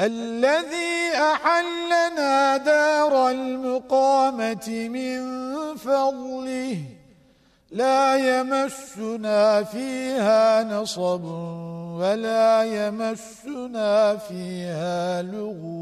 الذي أحلنا دار المقامة من فضله لا يمسنا فيها نصب ولا يمسنا فيها لغو